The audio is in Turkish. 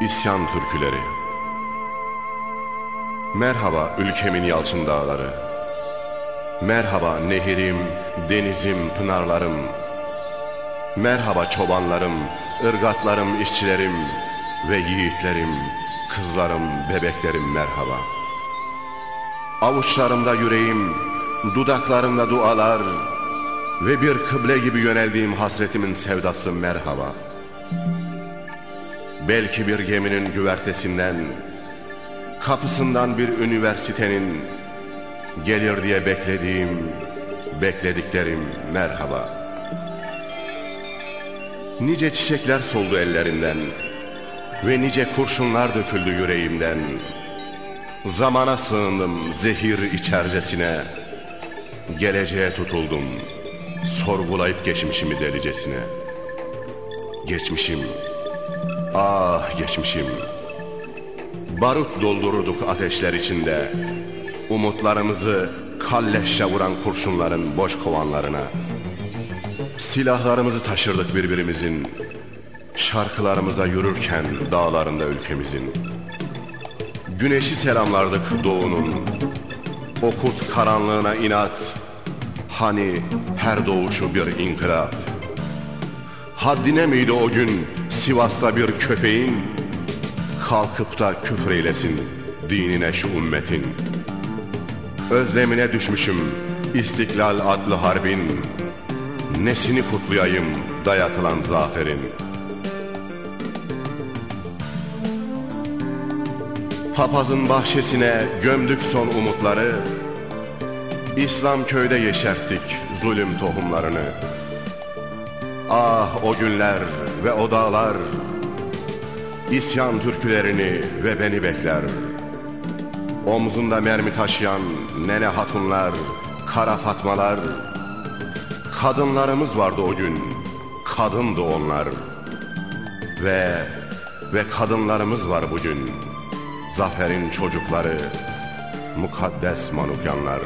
İsyan türküleri. Merhaba ülkemin yalçın dağları. Merhaba nehirim, denizim, pınarlarım. Merhaba çobanlarım, ırgatlarım, işçilerim Ve yiğitlerim, kızlarım, bebeklerim merhaba. Avuçlarımda yüreğim, dudaklarımda dualar Ve bir kıble gibi yöneldiğim hasretimin sevdası merhaba Belki bir geminin güvertesinden, kapısından bir üniversitenin gelir diye beklediğim, beklediklerim merhaba. Nice çiçekler soldu ellerinden ve nice kurşunlar döküldü yüreğimden. Zamana sığındım zehir içercesine, geleceğe tutuldum sorgulayıp geçmişimi delicesine. Geçmişim Ah geçmişim. Barut doldururduk ateşler içinde. Umutlarımızı kalleşçe vuran kurşunların boş kovanlarına. Silahlarımızı taşırdık birbirimizin. Şarkılarımıza yürürken dağlarında ülkemizin. Güneşi selamlardık doğunun. Okut karanlığına inat. Hani her doğuşu bir inkılap. Haddine miydi o gün Sivas'ta bir köpeğin kalkıp da küfür eylesin dinine şu ümmetin. Özlemine düşmüşüm İstiklal adlı harbin, nesini kutlayayım dayatılan zaferin. Papazın bahçesine gömdük son umutları, İslam köyde yeşerttik zulüm tohumlarını. Ah o günler ve o dağlar. İsyan türkülerini ve beni bekler. Omzunda mermi taşıyan nene hatunlar Kara fatmalar. Kadınlarımız vardı o gün Kadındı onlar. Ve ve kadınlarımız var bugün. Zaferin çocukları Mukaddes manukyanlar